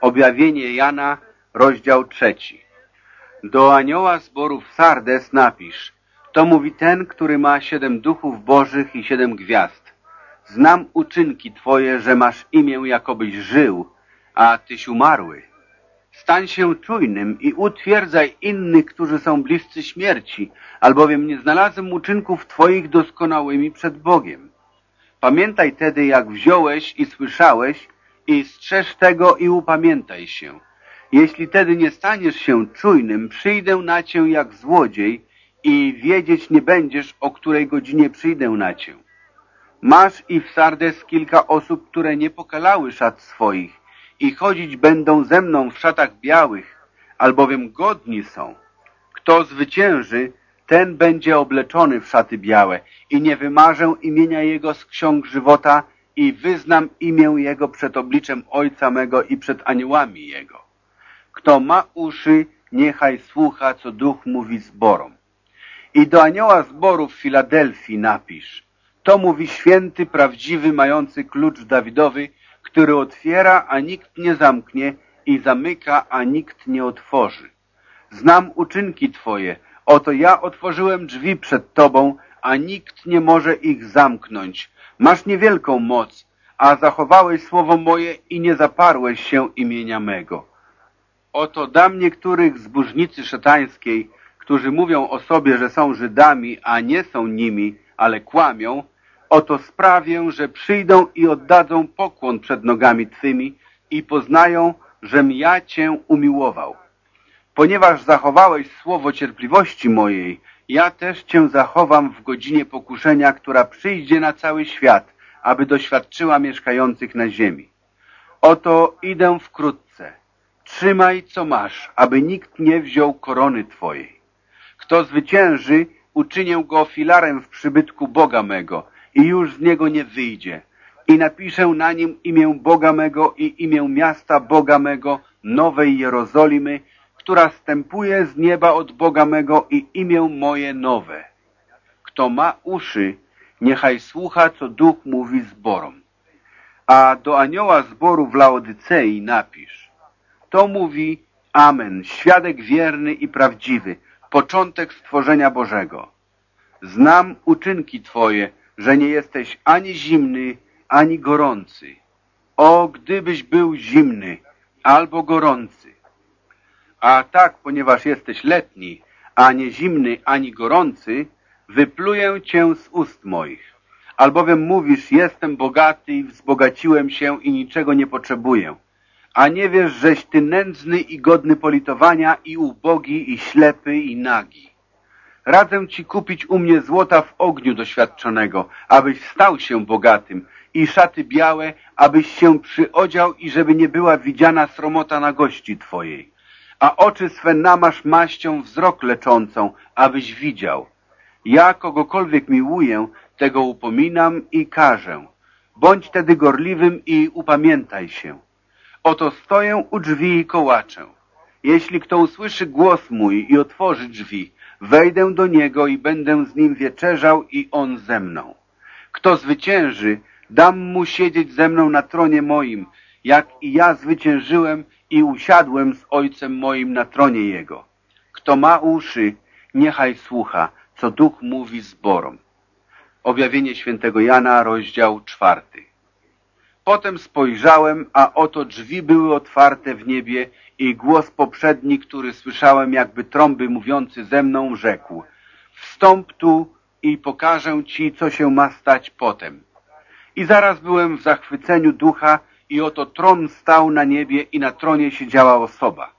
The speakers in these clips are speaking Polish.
Objawienie Jana, rozdział trzeci. Do anioła zborów Sardes napisz. To mówi ten, który ma siedem duchów bożych i siedem gwiazd. Znam uczynki Twoje, że masz imię, jakobyś żył, a Tyś umarły. Stań się czujnym i utwierdzaj innych, którzy są bliscy śmierci, albowiem nie znalazłem uczynków Twoich doskonałymi przed Bogiem. Pamiętaj tedy, jak wziąłeś i słyszałeś, i strzeż tego i upamiętaj się. Jeśli tedy nie staniesz się czujnym, przyjdę na cię jak złodziej i wiedzieć nie będziesz, o której godzinie przyjdę na cię. Masz i w Sardes kilka osób, które nie pokalały szat swoich i chodzić będą ze mną w szatach białych, albowiem godni są. Kto zwycięży, ten będzie obleczony w szaty białe i nie wymarzę imienia Jego z ksiąg żywota i wyznam imię Jego przed obliczem Ojca mego i przed aniołami Jego. Kto ma uszy, niechaj słucha, co Duch mówi zborom. I do anioła zboru w Filadelfii napisz. To mówi święty, prawdziwy, mający klucz Dawidowy, który otwiera, a nikt nie zamknie i zamyka, a nikt nie otworzy. Znam uczynki Twoje. Oto ja otworzyłem drzwi przed Tobą, a nikt nie może ich zamknąć. Masz niewielką moc, a zachowałeś słowo moje i nie zaparłeś się imienia mego. Oto dam niektórych zbóżnicy szatańskiej, którzy mówią o sobie, że są Żydami, a nie są nimi, ale kłamią, oto sprawię, że przyjdą i oddadzą pokłon przed nogami Twymi i poznają, żem ja Cię umiłował. Ponieważ zachowałeś słowo cierpliwości mojej, ja też Cię zachowam w godzinie pokuszenia, która przyjdzie na cały świat, aby doświadczyła mieszkających na ziemi. Oto idę wkrótce. Trzymaj, co masz, aby nikt nie wziął korony Twojej. Kto zwycięży, uczynię go filarem w przybytku Boga mego i już z niego nie wyjdzie. I napiszę na nim imię Boga mego i imię miasta Boga mego, Nowej Jerozolimy, która stępuje z nieba od Boga mego i imię moje nowe. Kto ma uszy, niechaj słucha, co Duch mówi zborom. A do anioła zboru w Laodycei napisz. To mówi Amen, świadek wierny i prawdziwy, początek stworzenia Bożego. Znam uczynki Twoje, że nie jesteś ani zimny, ani gorący. O, gdybyś był zimny albo gorący. A tak, ponieważ jesteś letni, a nie zimny, ani gorący, wypluję cię z ust moich. Albowiem mówisz, jestem bogaty i wzbogaciłem się i niczego nie potrzebuję. A nie wiesz, żeś ty nędzny i godny politowania i ubogi i ślepy i nagi. Radzę ci kupić u mnie złota w ogniu doświadczonego, abyś stał się bogatym i szaty białe, abyś się przyodział i żeby nie była widziana sromota na gości twojej. A oczy swe namasz maścią wzrok leczącą, abyś widział. Ja kogokolwiek miłuję, tego upominam i każę. Bądź tedy gorliwym i upamiętaj się. Oto stoję u drzwi i kołaczę. Jeśli kto usłyszy głos mój i otworzy drzwi, wejdę do niego i będę z nim wieczerzał i on ze mną. Kto zwycięży, dam mu siedzieć ze mną na tronie moim, jak i ja zwyciężyłem i usiadłem z ojcem moim na tronie jego. Kto ma uszy, niechaj słucha, co duch mówi zborom. Objawienie świętego Jana, rozdział czwarty. Potem spojrzałem, a oto drzwi były otwarte w niebie i głos poprzedni, który słyszałem jakby trąby mówiący ze mną, rzekł Wstąp tu i pokażę ci, co się ma stać potem. I zaraz byłem w zachwyceniu ducha i oto tron stał na niebie i na tronie siedziała osoba.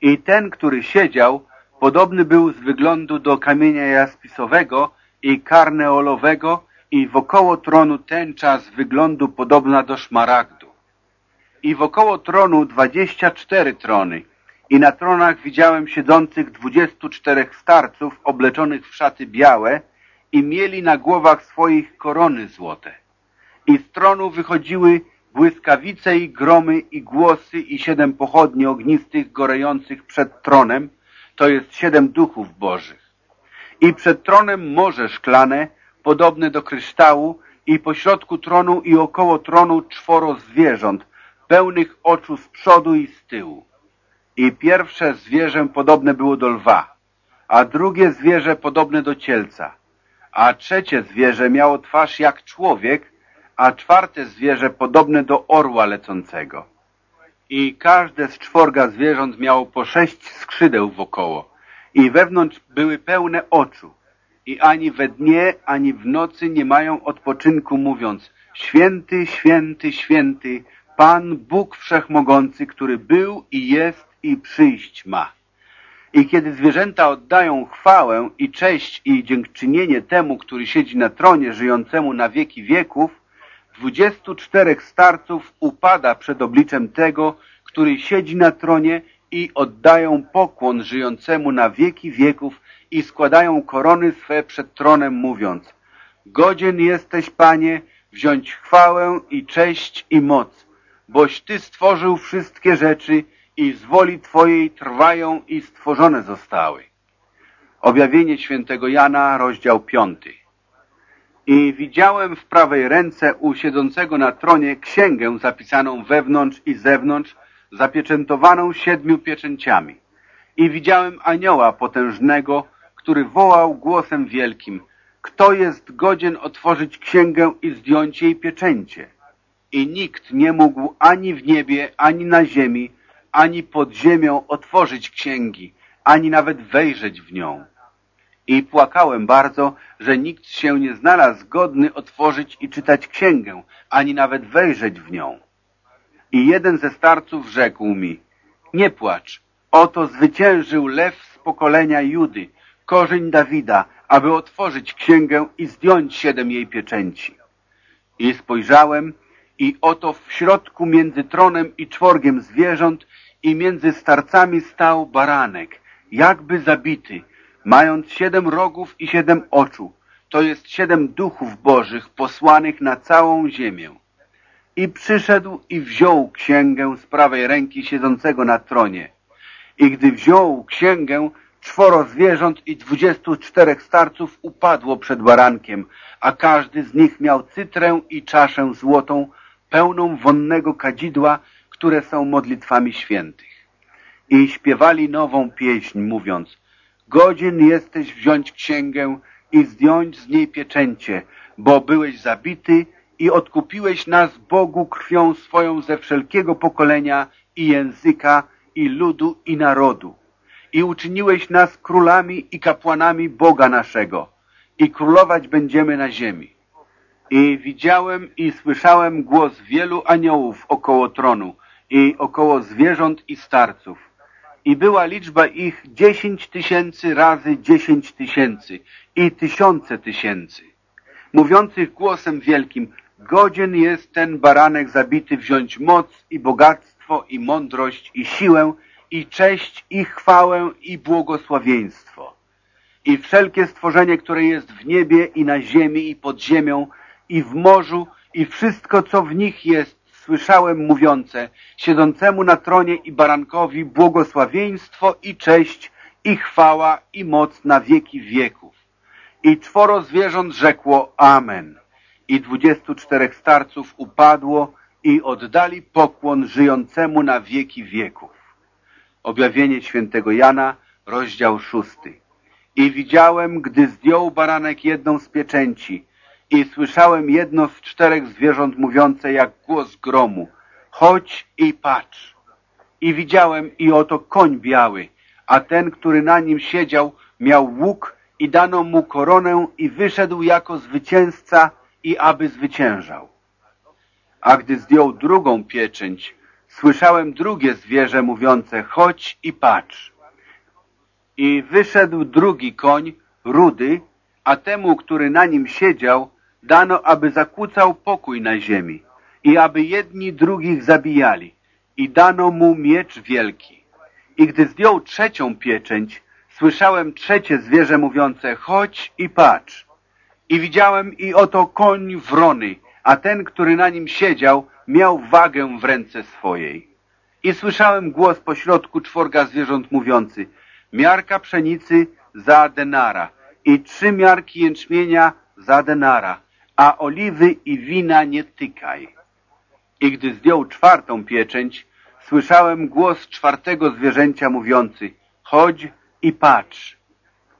I ten, który siedział, podobny był z wyglądu do kamienia jaspisowego i karneolowego i wokoło tronu tęcza z wyglądu podobna do szmaragdu. I wokoło tronu dwadzieścia cztery trony i na tronach widziałem siedzących dwudziestu czterech starców obleczonych w szaty białe i mieli na głowach swoich korony złote. I z tronu wychodziły błyskawice i gromy i głosy i siedem pochodni ognistych gorejących przed tronem, to jest siedem duchów bożych. I przed tronem morze szklane, podobne do kryształu, i pośrodku tronu i około tronu czworo zwierząt, pełnych oczu z przodu i z tyłu. I pierwsze zwierzę podobne było do lwa, a drugie zwierzę podobne do cielca, a trzecie zwierzę miało twarz jak człowiek, a czwarte zwierzę podobne do orła lecącego. I każde z czworga zwierząt miało po sześć skrzydeł wokoło i wewnątrz były pełne oczu i ani we dnie, ani w nocy nie mają odpoczynku mówiąc Święty, święty, święty, Pan Bóg Wszechmogący, który był i jest i przyjść ma. I kiedy zwierzęta oddają chwałę i cześć i dziękczynienie temu, który siedzi na tronie żyjącemu na wieki wieków, dwudziestu czterech starców upada przed obliczem tego, który siedzi na tronie i oddają pokłon żyjącemu na wieki wieków i składają korony swe przed tronem, mówiąc Godzien jesteś, Panie, wziąć chwałę i cześć i moc, boś Ty stworzył wszystkie rzeczy i z woli Twojej trwają i stworzone zostały. Objawienie świętego Jana, rozdział piąty. I widziałem w prawej ręce u siedzącego na tronie księgę zapisaną wewnątrz i zewnątrz, zapieczętowaną siedmiu pieczęciami. I widziałem anioła potężnego, który wołał głosem wielkim, kto jest godzien otworzyć księgę i zdjąć jej pieczęcie? I nikt nie mógł ani w niebie, ani na ziemi, ani pod ziemią otworzyć księgi, ani nawet wejrzeć w nią. I płakałem bardzo, że nikt się nie znalazł godny otworzyć i czytać księgę, ani nawet wejrzeć w nią. I jeden ze starców rzekł mi, nie płacz, oto zwyciężył lew z pokolenia Judy, korzeń Dawida, aby otworzyć księgę i zdjąć siedem jej pieczęci. I spojrzałem i oto w środku między tronem i czworgiem zwierząt i między starcami stał baranek, jakby zabity, mając siedem rogów i siedem oczu. To jest siedem duchów bożych posłanych na całą ziemię. I przyszedł i wziął księgę z prawej ręki siedzącego na tronie. I gdy wziął księgę, czworo zwierząt i dwudziestu czterech starców upadło przed barankiem, a każdy z nich miał cytrę i czaszę złotą, pełną wonnego kadzidła, które są modlitwami świętych. I śpiewali nową pieśń, mówiąc Godzien jesteś wziąć księgę i zdjąć z niej pieczęcie, bo byłeś zabity i odkupiłeś nas Bogu krwią swoją ze wszelkiego pokolenia i języka, i ludu, i narodu. I uczyniłeś nas królami i kapłanami Boga naszego i królować będziemy na ziemi. I widziałem i słyszałem głos wielu aniołów około tronu i około zwierząt i starców. I była liczba ich dziesięć tysięcy razy dziesięć tysięcy i tysiące tysięcy, mówiących głosem wielkim, godzien jest ten baranek zabity wziąć moc i bogactwo i mądrość i siłę i cześć i chwałę i błogosławieństwo. I wszelkie stworzenie, które jest w niebie i na ziemi i pod ziemią i w morzu i wszystko, co w nich jest, słyszałem mówiące, siedzącemu na tronie i barankowi błogosławieństwo i cześć i chwała i moc na wieki wieków. I czworo zwierząt rzekło Amen. I dwudziestu czterech starców upadło i oddali pokłon żyjącemu na wieki wieków. Objawienie świętego Jana, rozdział szósty. I widziałem, gdy zdjął baranek jedną z pieczęci, i słyszałem jedno z czterech zwierząt mówiące jak głos gromu. Chodź i patrz. I widziałem i oto koń biały, a ten, który na nim siedział, miał łuk i dano mu koronę i wyszedł jako zwycięzca i aby zwyciężał. A gdy zdjął drugą pieczęć, słyszałem drugie zwierzę mówiące chodź i patrz. I wyszedł drugi koń, rudy, a temu, który na nim siedział, dano, aby zakłócał pokój na ziemi i aby jedni drugich zabijali. I dano mu miecz wielki. I gdy zdjął trzecią pieczęć, słyszałem trzecie zwierzę mówiące, chodź i patrz. I widziałem i oto koń wrony, a ten, który na nim siedział, miał wagę w ręce swojej. I słyszałem głos pośrodku czworga zwierząt mówiący, miarka pszenicy za denara i trzy miarki jęczmienia za denara, a oliwy i wina nie tykaj. I gdy zdjął czwartą pieczęć, słyszałem głos czwartego zwierzęcia mówiący chodź i patrz.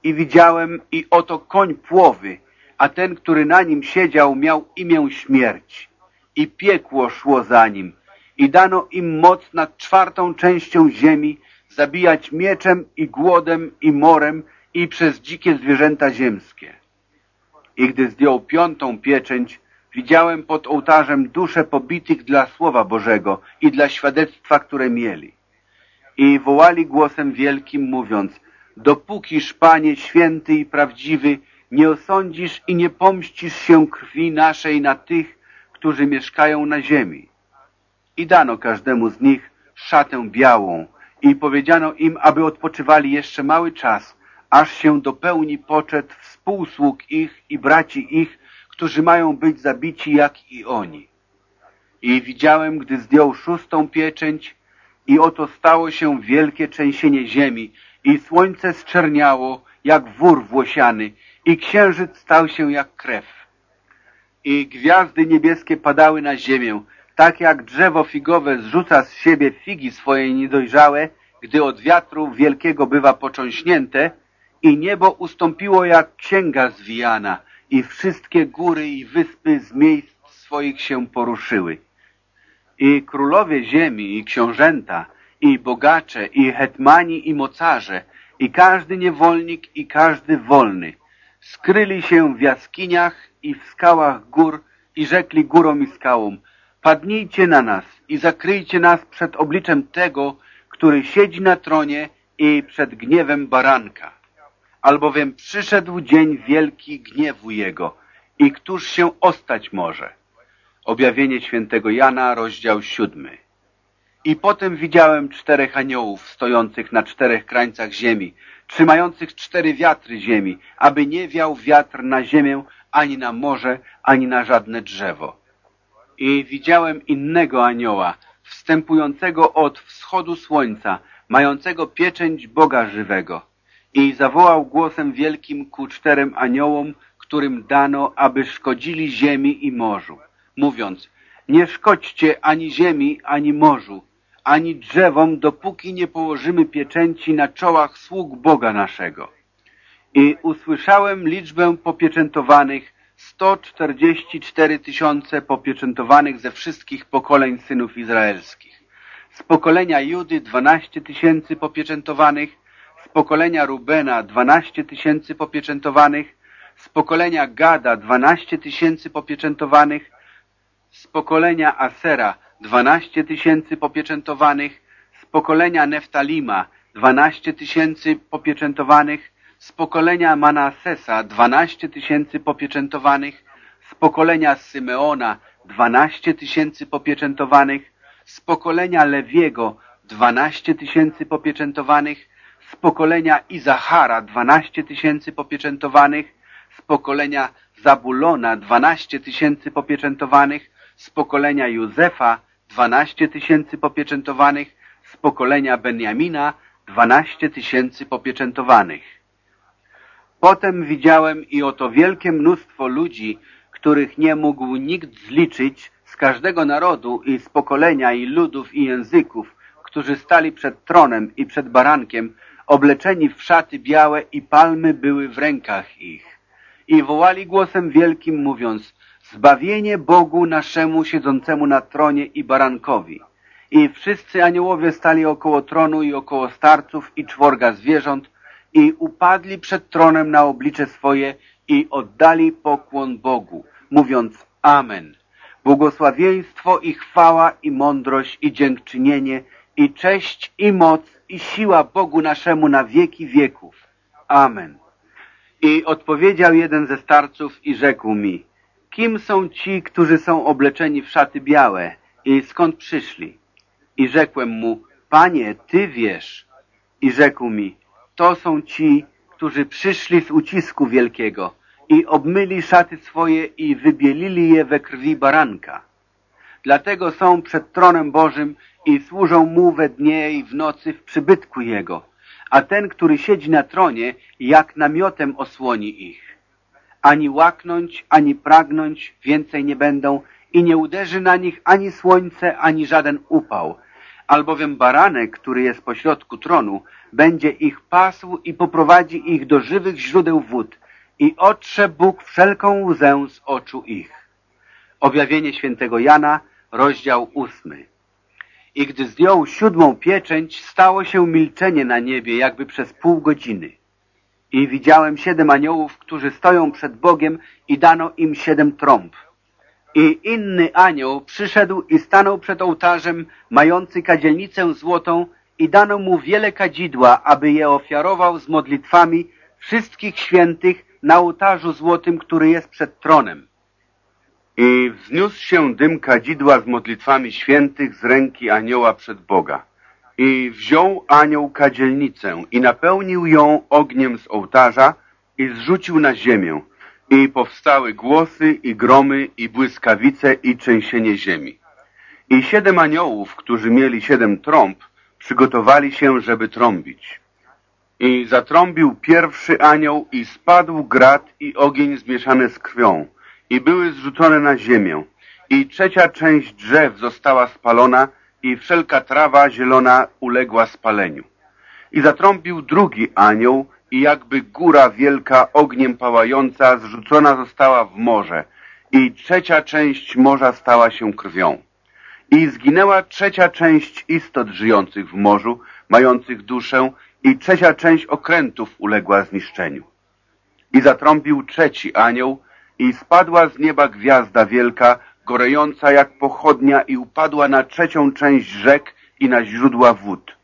I widziałem i oto koń płowy, a ten, który na nim siedział, miał imię śmierć. I piekło szło za nim. I dano im moc nad czwartą częścią ziemi, zabijać mieczem i głodem i morem i przez dzikie zwierzęta ziemskie. I gdy zdjął piątą pieczęć, widziałem pod ołtarzem dusze pobitych dla Słowa Bożego i dla świadectwa, które mieli. I wołali głosem wielkim, mówiąc, dopókiż, Panie, święty i prawdziwy, nie osądzisz i nie pomścisz się krwi naszej na tych, którzy mieszkają na ziemi. I dano każdemu z nich szatę białą i powiedziano im, aby odpoczywali jeszcze mały czas, aż się dopełni poczet współsług ich i braci ich, którzy mają być zabici jak i oni. I widziałem, gdy zdjął szóstą pieczęć i oto stało się wielkie trzęsienie ziemi i słońce zczerniało jak wór włosiany i księżyc stał się jak krew. I gwiazdy niebieskie padały na ziemię, tak jak drzewo figowe zrzuca z siebie figi swoje niedojrzałe, gdy od wiatru wielkiego bywa począśnięte, i niebo ustąpiło jak księga zwijana i wszystkie góry i wyspy z miejsc swoich się poruszyły. I królowie ziemi i książęta i bogacze i hetmani i mocarze i każdy niewolnik i każdy wolny skryli się w jaskiniach i w skałach gór i rzekli górom i skałom padnijcie na nas i zakryjcie nas przed obliczem tego, który siedzi na tronie i przed gniewem baranka albowiem przyszedł dzień wielki gniewu Jego i któż się ostać może. Objawienie świętego Jana, rozdział siódmy. I potem widziałem czterech aniołów stojących na czterech krańcach ziemi, trzymających cztery wiatry ziemi, aby nie wiał wiatr na ziemię, ani na morze, ani na żadne drzewo. I widziałem innego anioła, wstępującego od wschodu słońca, mającego pieczęć Boga żywego i zawołał głosem wielkim ku czterem aniołom, którym dano, aby szkodzili ziemi i morzu, mówiąc, nie szkodźcie ani ziemi, ani morzu, ani drzewom, dopóki nie położymy pieczęci na czołach sług Boga naszego. I usłyszałem liczbę popieczętowanych, 144 tysiące popieczętowanych ze wszystkich pokoleń synów izraelskich. Z pokolenia Judy 12 tysięcy popieczętowanych, pokolenia Rubena 12 tysięcy popieczętowanych, z pokolenia Gada 12 tysięcy popieczętowanych, z pokolenia Asera 12 tysięcy popieczętowanych, z pokolenia Neftalima 12 tysięcy popieczętowanych, z pokolenia Manasesa 12 tysięcy popieczętowanych, z pokolenia Symeona 12 tysięcy popieczętowanych, z pokolenia Lewiego 12 tysięcy popieczętowanych, z pokolenia Izachara 12 tysięcy popieczętowanych, z pokolenia Zabulona 12 tysięcy popieczętowanych, z pokolenia Józefa 12 tysięcy popieczętowanych, z pokolenia Benjamina 12 tysięcy popieczętowanych. Potem widziałem i oto wielkie mnóstwo ludzi, których nie mógł nikt zliczyć z każdego narodu i z pokolenia i ludów i języków, którzy stali przed tronem i przed barankiem, obleczeni w szaty białe i palmy były w rękach ich. I wołali głosem wielkim, mówiąc, zbawienie Bogu naszemu siedzącemu na tronie i barankowi. I wszyscy aniołowie stali około tronu i około starców i czworga zwierząt i upadli przed tronem na oblicze swoje i oddali pokłon Bogu, mówiąc Amen. Błogosławieństwo i chwała i mądrość i dziękczynienie i cześć i moc i siła Bogu naszemu na wieki wieków. Amen. I odpowiedział jeden ze starców i rzekł mi, kim są ci, którzy są obleczeni w szaty białe i skąd przyszli? I rzekłem mu, panie, ty wiesz. I rzekł mi, to są ci, którzy przyszli z ucisku wielkiego i obmyli szaty swoje i wybielili je we krwi baranka. Dlatego są przed tronem Bożym i służą mu we dnie i w nocy w przybytku jego, a ten, który siedzi na tronie, jak namiotem osłoni ich. Ani łaknąć, ani pragnąć więcej nie będą i nie uderzy na nich ani słońce, ani żaden upał, albowiem baranek, który jest pośrodku tronu, będzie ich pasł i poprowadzi ich do żywych źródeł wód i otrze Bóg wszelką łzę z oczu ich. Objawienie świętego Jana, rozdział ósmy. I gdy zdjął siódmą pieczęć, stało się milczenie na niebie, jakby przez pół godziny. I widziałem siedem aniołów, którzy stoją przed Bogiem i dano im siedem trąb. I inny anioł przyszedł i stanął przed ołtarzem, mający kadzielnicę złotą i dano mu wiele kadzidła, aby je ofiarował z modlitwami wszystkich świętych na ołtarzu złotym, który jest przed tronem. I wzniósł się dym kadzidła z modlitwami świętych z ręki anioła przed Boga. I wziął anioł kadzielnicę i napełnił ją ogniem z ołtarza i zrzucił na ziemię. I powstały głosy i gromy i błyskawice i trzęsienie ziemi. I siedem aniołów, którzy mieli siedem trąb, przygotowali się, żeby trąbić. I zatrąbił pierwszy anioł i spadł grad i ogień zmieszany z krwią i były zrzucone na ziemię. I trzecia część drzew została spalona i wszelka trawa zielona uległa spaleniu. I zatrąbił drugi anioł i jakby góra wielka ogniem pałająca zrzucona została w morze i trzecia część morza stała się krwią. I zginęła trzecia część istot żyjących w morzu, mających duszę i trzecia część okrętów uległa zniszczeniu. I zatrąbił trzeci anioł i spadła z nieba gwiazda wielka, gorejąca jak pochodnia i upadła na trzecią część rzek i na źródła wód.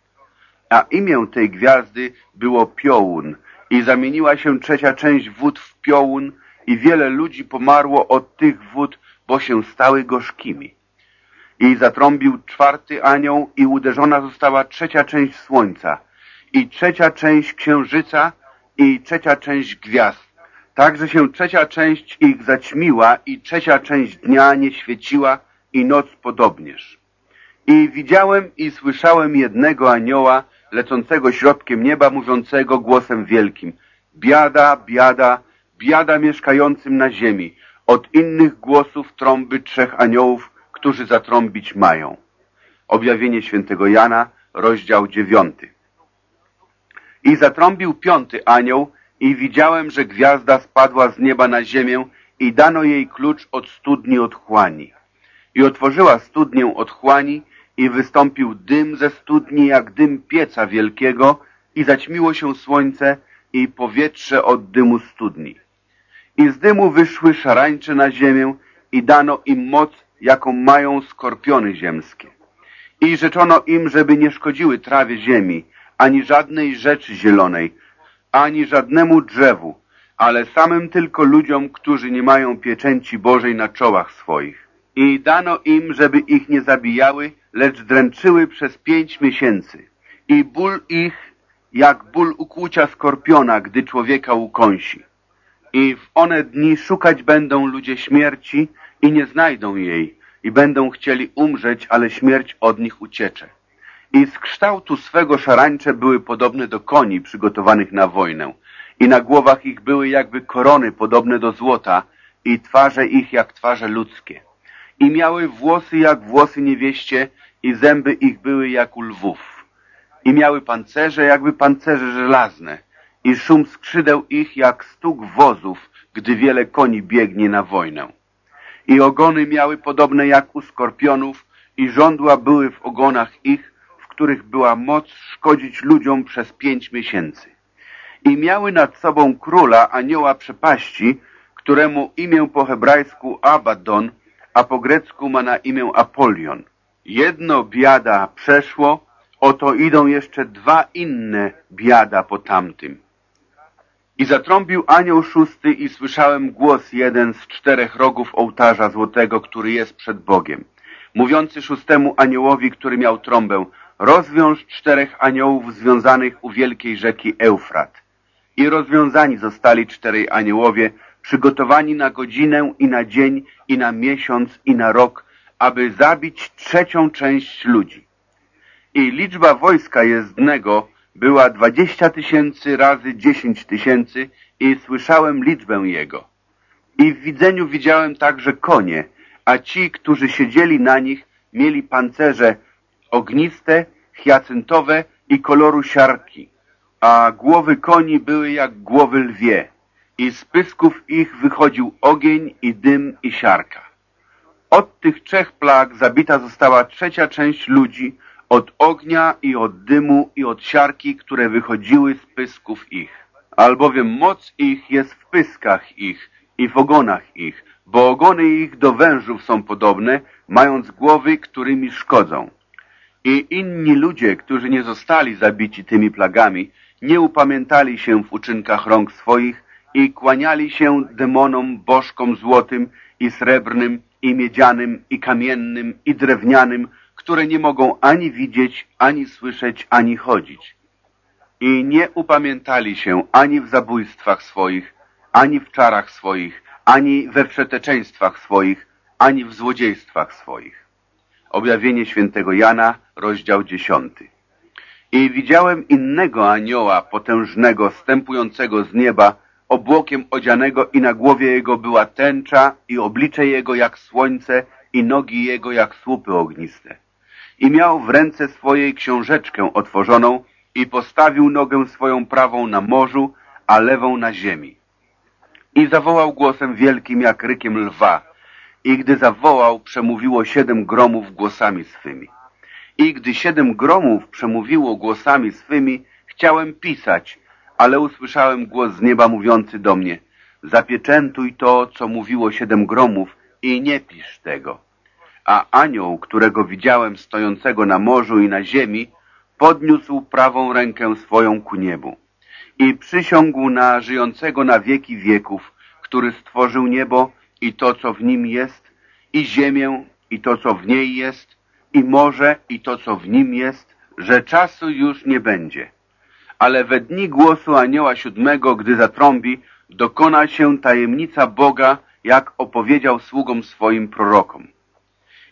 A imię tej gwiazdy było Piołun i zamieniła się trzecia część wód w Piołun i wiele ludzi pomarło od tych wód, bo się stały gorzkimi. I zatrąbił czwarty anioł i uderzona została trzecia część słońca i trzecia część księżyca i trzecia część gwiazd tak, że się trzecia część ich zaćmiła i trzecia część dnia nie świeciła i noc podobnież. I widziałem i słyszałem jednego anioła lecącego środkiem nieba, mówiącego głosem wielkim Biada, biada, biada mieszkającym na ziemi, od innych głosów trąby trzech aniołów, którzy zatrąbić mają. Objawienie świętego Jana, rozdział dziewiąty. I zatrąbił piąty anioł i widziałem, że gwiazda spadła z nieba na ziemię i dano jej klucz od studni otchłani. I otworzyła studnię otchłani i wystąpił dym ze studni jak dym pieca wielkiego i zaćmiło się słońce i powietrze od dymu studni. I z dymu wyszły szarańcze na ziemię i dano im moc, jaką mają skorpiony ziemskie. I rzeczono im, żeby nie szkodziły trawie ziemi, ani żadnej rzeczy zielonej, ani żadnemu drzewu, ale samym tylko ludziom, którzy nie mają pieczęci Bożej na czołach swoich. I dano im, żeby ich nie zabijały, lecz dręczyły przez pięć miesięcy. I ból ich, jak ból ukłucia skorpiona, gdy człowieka ukąsi. I w one dni szukać będą ludzie śmierci i nie znajdą jej, i będą chcieli umrzeć, ale śmierć od nich uciecze i z kształtu swego szarańcze były podobne do koni przygotowanych na wojnę i na głowach ich były jakby korony podobne do złota i twarze ich jak twarze ludzkie. I miały włosy jak włosy niewieście i zęby ich były jak u lwów. I miały pancerze jakby pancerze żelazne i szum skrzydeł ich jak stuk wozów, gdy wiele koni biegnie na wojnę. I ogony miały podobne jak u skorpionów i żądła były w ogonach ich, których była moc szkodzić ludziom przez pięć miesięcy. I miały nad sobą króla anioła przepaści, któremu imię po hebrajsku Abaddon, a po grecku ma na imię Apolion. Jedno biada przeszło, oto idą jeszcze dwa inne biada po tamtym. I zatrąbił anioł szósty i słyszałem głos jeden z czterech rogów ołtarza złotego, który jest przed Bogiem, mówiący szóstemu aniołowi, który miał trąbę, rozwiąż czterech aniołów związanych u wielkiej rzeki Eufrat. I rozwiązani zostali czterej aniołowie, przygotowani na godzinę i na dzień i na miesiąc i na rok, aby zabić trzecią część ludzi. I liczba wojska jezdnego była dwadzieścia tysięcy razy dziesięć tysięcy i słyszałem liczbę jego. I w widzeniu widziałem także konie, a ci, którzy siedzieli na nich, mieli pancerze ogniste, hiacyntowe i koloru siarki, a głowy koni były jak głowy lwie i z pysków ich wychodził ogień i dym i siarka. Od tych trzech plag zabita została trzecia część ludzi od ognia i od dymu i od siarki, które wychodziły z pysków ich. Albowiem moc ich jest w pyskach ich i w ogonach ich, bo ogony ich do wężów są podobne, mając głowy, którymi szkodzą. I inni ludzie, którzy nie zostali zabici tymi plagami, nie upamiętali się w uczynkach rąk swoich i kłaniali się demonom, bożkom złotym i srebrnym i miedzianym i kamiennym i drewnianym, które nie mogą ani widzieć, ani słyszeć, ani chodzić. I nie upamiętali się ani w zabójstwach swoich, ani w czarach swoich, ani we wszeteczeństwach swoich, ani w złodziejstwach swoich. Objawienie świętego Jana, rozdział dziesiąty. I widziałem innego anioła potężnego, stępującego z nieba, obłokiem odzianego i na głowie jego była tęcza i oblicze jego jak słońce i nogi jego jak słupy ogniste. I miał w ręce swojej książeczkę otworzoną i postawił nogę swoją prawą na morzu, a lewą na ziemi. I zawołał głosem wielkim jak rykiem lwa. I gdy zawołał, przemówiło siedem gromów głosami swymi. I gdy siedem gromów przemówiło głosami swymi, chciałem pisać, ale usłyszałem głos z nieba mówiący do mnie, zapieczętuj to, co mówiło siedem gromów i nie pisz tego. A anioł, którego widziałem stojącego na morzu i na ziemi, podniósł prawą rękę swoją ku niebu i przysiągł na żyjącego na wieki wieków, który stworzył niebo i to, co w nim jest, i ziemię i to, co w niej jest, i morze i to, co w nim jest, że czasu już nie będzie ale we dni głosu anioła siódmego, gdy zatrąbi, dokona się tajemnica Boga, jak opowiedział sługom swoim prorokom.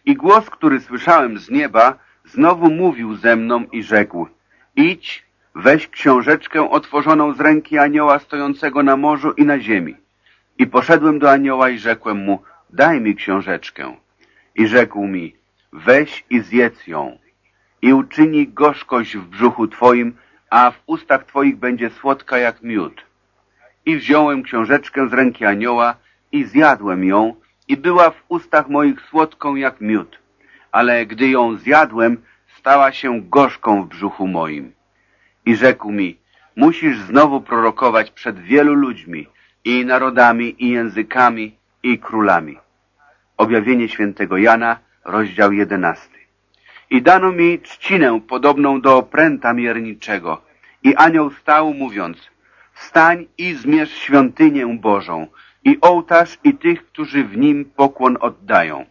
I głos, który słyszałem z nieba, znowu mówił ze mną i rzekł, idź, weź książeczkę otworzoną z ręki anioła stojącego na morzu i na ziemi. I poszedłem do anioła i rzekłem mu, daj mi książeczkę. I rzekł mi, weź i zjedz ją. I uczyni gorzkość w brzuchu twoim, a w ustach twoich będzie słodka jak miód. I wziąłem książeczkę z ręki anioła i zjadłem ją i była w ustach moich słodką jak miód. Ale gdy ją zjadłem, stała się gorzką w brzuchu moim. I rzekł mi, musisz znowu prorokować przed wielu ludźmi i narodami i językami i królami. Objawienie świętego Jana, rozdział jedenasty. I dano mi trzcinę podobną do opręta mierniczego. I anioł stał, mówiąc, wstań i zmierz świątynię Bożą i ołtarz i tych, którzy w nim pokłon oddają.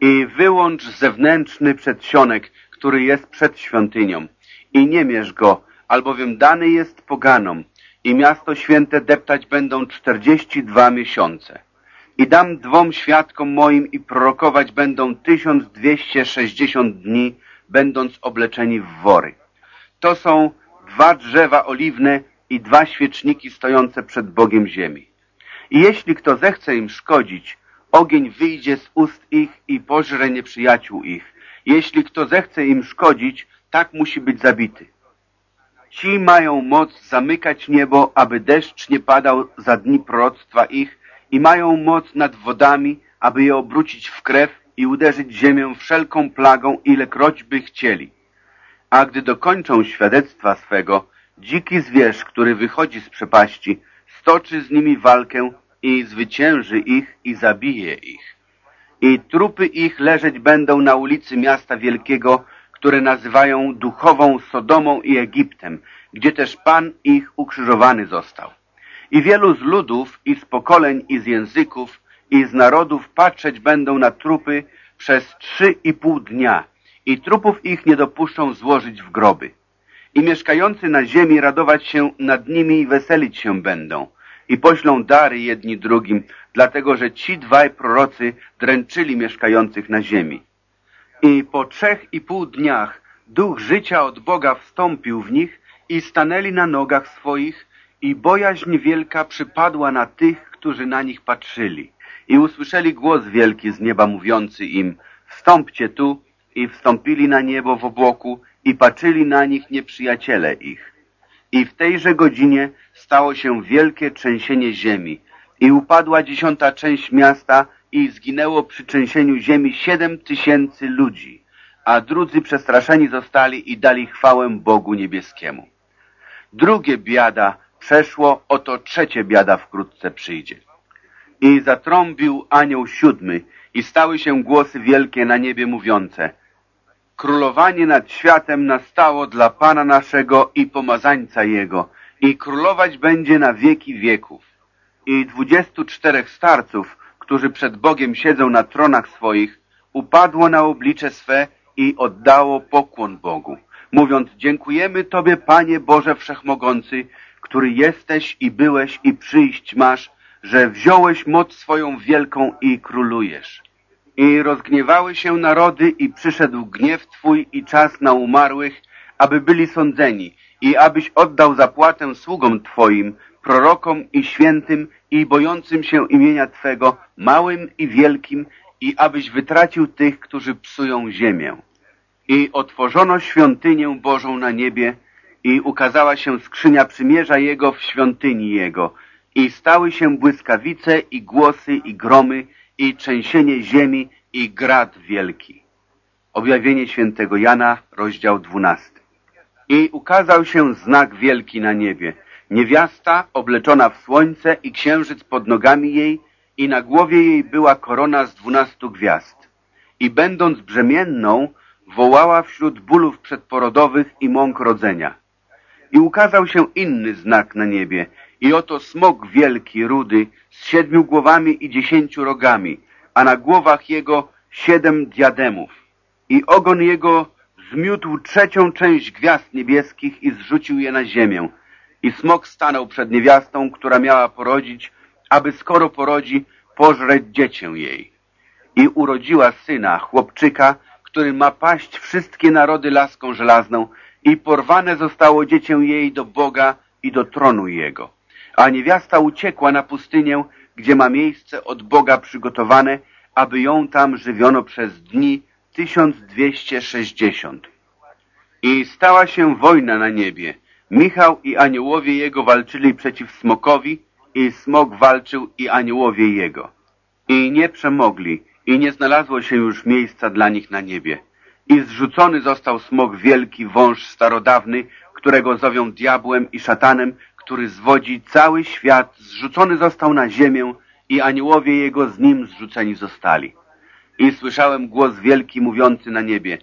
I wyłącz zewnętrzny przedsionek, który jest przed świątynią i nie mierz go, albowiem dany jest poganom i miasto święte deptać będą czterdzieści dwa miesiące. I dam dwom świadkom moim i prorokować będą tysiąc dwieście sześćdziesiąt dni, będąc obleczeni w wory. To są dwa drzewa oliwne i dwa świeczniki stojące przed Bogiem ziemi. I jeśli kto zechce im szkodzić, ogień wyjdzie z ust ich i pożre nieprzyjaciół ich. Jeśli kto zechce im szkodzić, tak musi być zabity. Ci mają moc zamykać niebo, aby deszcz nie padał za dni proroctwa ich i mają moc nad wodami, aby je obrócić w krew i uderzyć ziemię wszelką plagą, ilekroć by chcieli. A gdy dokończą świadectwa swego, dziki zwierz, który wychodzi z przepaści, stoczy z nimi walkę i zwycięży ich i zabije ich. I trupy ich leżeć będą na ulicy miasta wielkiego, które nazywają duchową Sodomą i Egiptem, gdzie też Pan ich ukrzyżowany został. I wielu z ludów, i z pokoleń, i z języków, i z narodów patrzeć będą na trupy przez trzy i pół dnia i trupów ich nie dopuszczą złożyć w groby. I mieszkający na ziemi radować się nad nimi i weselić się będą. I poślą dary jedni drugim, dlatego że ci dwaj prorocy dręczyli mieszkających na ziemi. I po trzech i pół dniach duch życia od Boga wstąpił w nich i stanęli na nogach swoich i bojaźń wielka przypadła na tych, którzy na nich patrzyli. I usłyszeli głos wielki z nieba mówiący im, wstąpcie tu, i wstąpili na niebo w obłoku i patrzyli na nich nieprzyjaciele ich. I w tejże godzinie stało się wielkie trzęsienie ziemi i upadła dziesiąta część miasta i zginęło przy trzęsieniu ziemi siedem tysięcy ludzi, a drudzy przestraszeni zostali i dali chwałę Bogu niebieskiemu. Drugie biada przeszło, oto trzecie biada wkrótce przyjdzie. I zatrąbił anioł siódmy i stały się głosy wielkie na niebie mówiące Królowanie nad światem nastało dla Pana naszego i pomazańca Jego i królować będzie na wieki wieków. I dwudziestu czterech starców, którzy przed Bogiem siedzą na tronach swoich, upadło na oblicze swe i oddało pokłon Bogu, mówiąc, dziękujemy Tobie, Panie Boże Wszechmogący, który jesteś i byłeś i przyjść masz, że wziąłeś moc swoją wielką i królujesz. I rozgniewały się narody i przyszedł gniew Twój i czas na umarłych, aby byli sądzeni i abyś oddał zapłatę sługom Twoim, prorokom i świętym i bojącym się imienia Twego, małym i wielkim, i abyś wytracił tych, którzy psują ziemię. I otworzono świątynię Bożą na niebie i ukazała się skrzynia przymierza Jego w świątyni Jego i stały się błyskawice i głosy i gromy i trzęsienie ziemi i grad wielki. Objawienie świętego Jana, rozdział dwunasty. I ukazał się znak wielki na niebie. Niewiasta obleczona w słońce i księżyc pod nogami jej i na głowie jej była korona z dwunastu gwiazd. I będąc brzemienną, wołała wśród bólów przedporodowych i mąk rodzenia. I ukazał się inny znak na niebie, i oto smok wielki, rudy, z siedmiu głowami i dziesięciu rogami, a na głowach jego siedem diademów. I ogon jego zmiótł trzecią część gwiazd niebieskich i zrzucił je na ziemię. I smok stanął przed niewiastą, która miała porodzić, aby skoro porodzi, pożreć dziecię jej. I urodziła syna, chłopczyka, który ma paść wszystkie narody laską żelazną i porwane zostało dziecię jej do Boga i do tronu jego. A niewiasta uciekła na pustynię, gdzie ma miejsce od Boga przygotowane, aby ją tam żywiono przez dni 1260. I stała się wojna na niebie. Michał i aniołowie jego walczyli przeciw smokowi i smok walczył i aniołowie jego. I nie przemogli i nie znalazło się już miejsca dla nich na niebie. I zrzucony został smok wielki, wąż starodawny, którego zowią diabłem i szatanem, który zwodzi cały świat, zrzucony został na ziemię i aniołowie jego z nim zrzuceni zostali. I słyszałem głos wielki mówiący na niebie,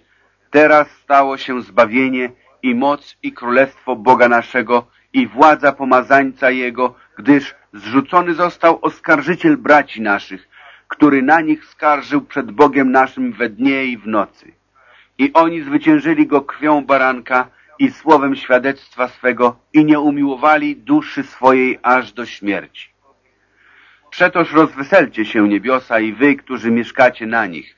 teraz stało się zbawienie i moc i królestwo Boga naszego i władza pomazańca Jego, gdyż zrzucony został oskarżyciel braci naszych, który na nich skarżył przed Bogiem naszym we dnie i w nocy. I oni zwyciężyli go krwią baranka i słowem świadectwa swego i nie umiłowali duszy swojej aż do śmierci. Przetoż rozweselcie się niebiosa i wy, którzy mieszkacie na nich.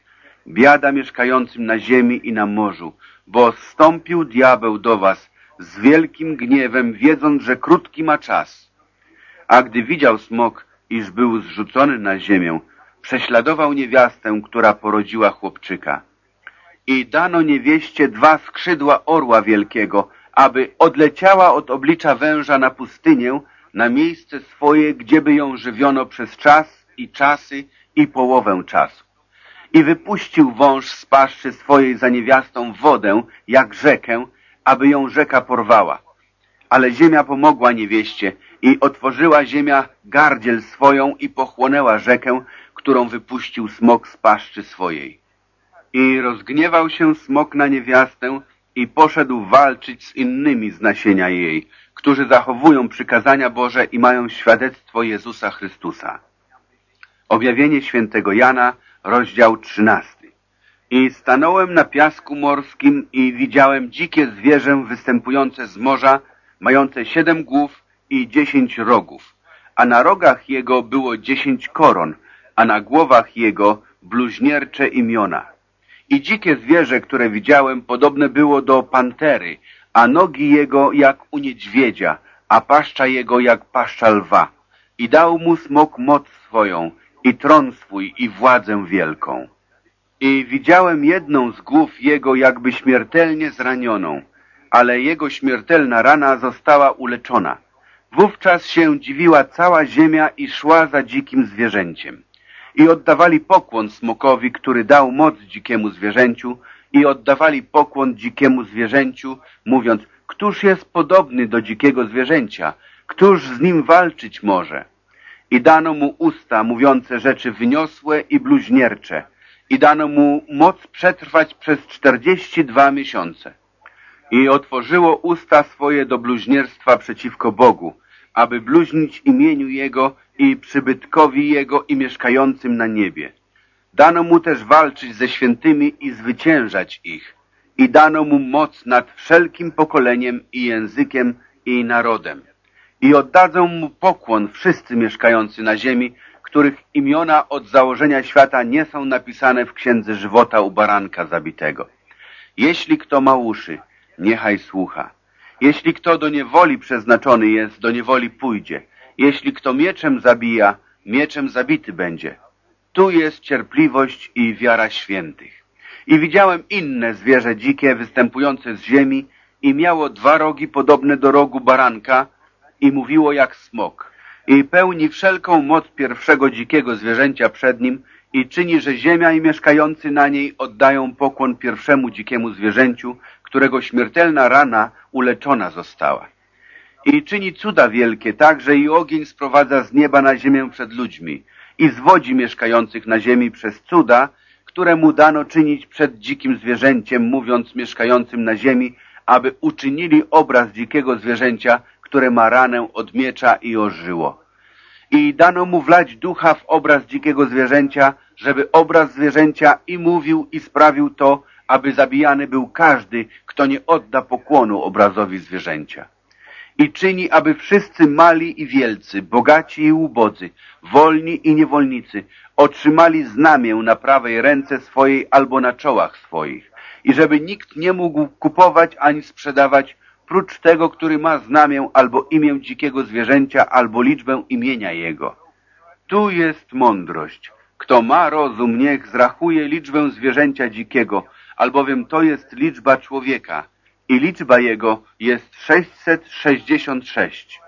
Biada mieszkającym na ziemi i na morzu, bo zstąpił diabeł do was z wielkim gniewem, wiedząc, że krótki ma czas. A gdy widział smok, iż był zrzucony na ziemię, prześladował niewiastę, która porodziła chłopczyka. I dano niewieście dwa skrzydła orła wielkiego, aby odleciała od oblicza węża na pustynię, na miejsce swoje, gdzieby ją żywiono przez czas i czasy i połowę czasu. I wypuścił wąż z paszczy swojej za niewiastą wodę, jak rzekę, aby ją rzeka porwała. Ale ziemia pomogła niewieście i otworzyła ziemia gardziel swoją i pochłonęła rzekę, którą wypuścił smok z paszczy swojej. I rozgniewał się smok na niewiastę i poszedł walczyć z innymi z nasienia jej, którzy zachowują przykazania Boże i mają świadectwo Jezusa Chrystusa. Objawienie świętego Jana, rozdział trzynasty. I stanąłem na piasku morskim i widziałem dzikie zwierzę występujące z morza, mające siedem głów i dziesięć rogów, a na rogach jego było dziesięć koron, a na głowach jego bluźniercze imiona. I dzikie zwierzę, które widziałem, podobne było do pantery, a nogi jego jak u niedźwiedzia, a paszcza jego jak paszcza lwa. I dał mu smok moc swoją i tron swój i władzę wielką. I widziałem jedną z głów jego jakby śmiertelnie zranioną, ale jego śmiertelna rana została uleczona. Wówczas się dziwiła cała ziemia i szła za dzikim zwierzęciem. I oddawali pokłon smokowi, który dał moc dzikiemu zwierzęciu, i oddawali pokłon dzikiemu zwierzęciu, mówiąc, któż jest podobny do dzikiego zwierzęcia, któż z nim walczyć może? I dano mu usta mówiące rzeczy wyniosłe i bluźniercze, i dano mu moc przetrwać przez czterdzieści dwa miesiące. I otworzyło usta swoje do bluźnierstwa przeciwko Bogu, aby bluźnić imieniu Jego i przybytkowi Jego i mieszkającym na niebie. Dano mu też walczyć ze świętymi i zwyciężać ich. I dano mu moc nad wszelkim pokoleniem i językiem i narodem. I oddadzą mu pokłon wszyscy mieszkający na ziemi, których imiona od założenia świata nie są napisane w księdze żywota u baranka zabitego. Jeśli kto ma uszy, niechaj słucha. Jeśli kto do niewoli przeznaczony jest, do niewoli pójdzie. Jeśli kto mieczem zabija, mieczem zabity będzie. Tu jest cierpliwość i wiara świętych. I widziałem inne zwierzę dzikie występujące z ziemi i miało dwa rogi podobne do rogu baranka i mówiło jak smok. I pełni wszelką moc pierwszego dzikiego zwierzęcia przed nim i czyni, że ziemia i mieszkający na niej oddają pokłon pierwszemu dzikiemu zwierzęciu, którego śmiertelna rana uleczona została. I czyni cuda wielkie, tak, że i ogień sprowadza z nieba na ziemię przed ludźmi i zwodzi mieszkających na ziemi przez cuda, które mu dano czynić przed dzikim zwierzęciem, mówiąc mieszkającym na ziemi, aby uczynili obraz dzikiego zwierzęcia, które ma ranę od miecza i ożyło. I dano mu wlać ducha w obraz dzikiego zwierzęcia, żeby obraz zwierzęcia i mówił i sprawił to, aby zabijany był każdy, kto nie odda pokłonu obrazowi zwierzęcia. I czyni, aby wszyscy mali i wielcy, bogaci i ubodzy, wolni i niewolnicy otrzymali znamię na prawej ręce swojej albo na czołach swoich i żeby nikt nie mógł kupować ani sprzedawać prócz tego, który ma znamię albo imię dzikiego zwierzęcia albo liczbę imienia jego. Tu jest mądrość. Kto ma rozum, niech zrachuje liczbę zwierzęcia dzikiego, albowiem to jest liczba człowieka i liczba jego jest 666.